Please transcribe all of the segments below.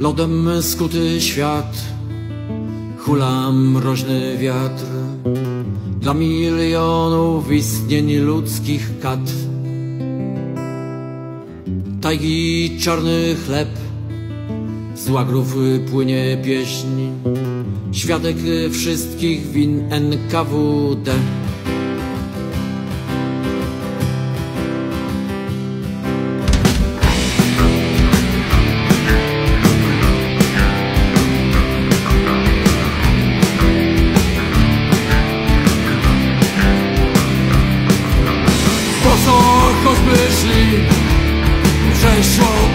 Lodem skuty świat Hula mroźny wiatr. Dla milionów istnień ludzkich kat. Tajgi czarny chleb Z łagrów płynie pieśń. Świadek wszystkich win NKWD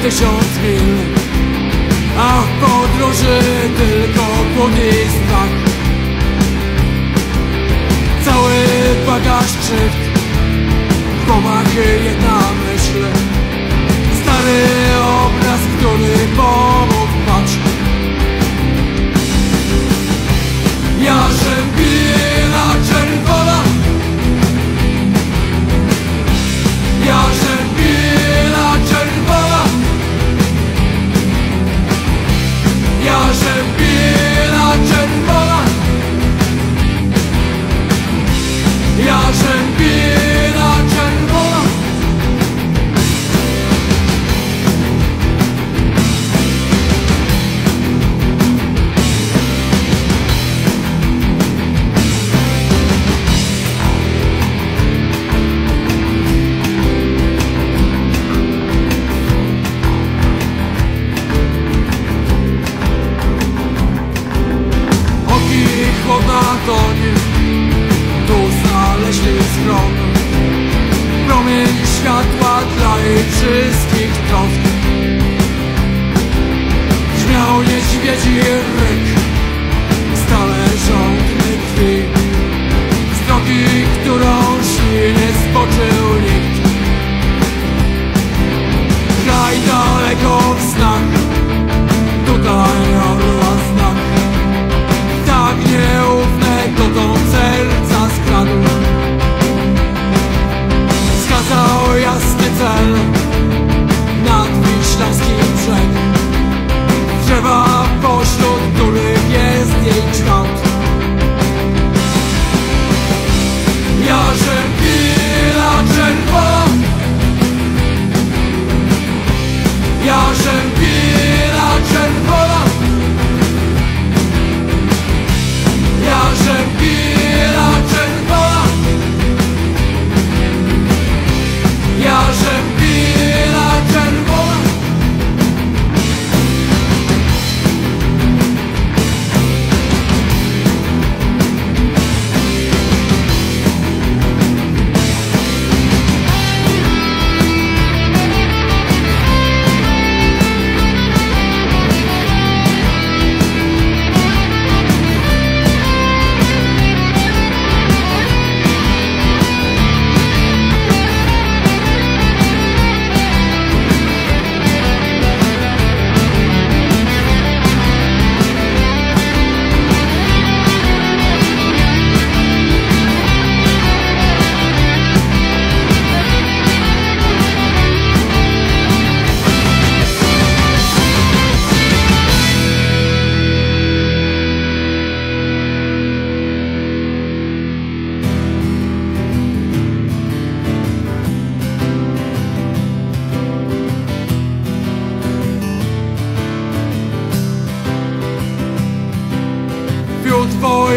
tysiąc mil A w podróży tylko strach Cały bagaż krzywd głowach jedna myśl. Stary obraz, który pomógł and toń Tu znaleźli schron Promień światła dla ich wszystkich trosk Brzmiał niedźwiedzi ryk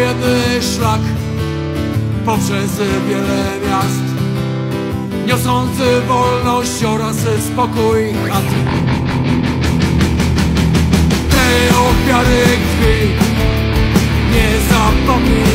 jedny szlak Poprzez wiele miast Niosący wolność oraz spokój chat Te ofiary krwi Nie zapomnij.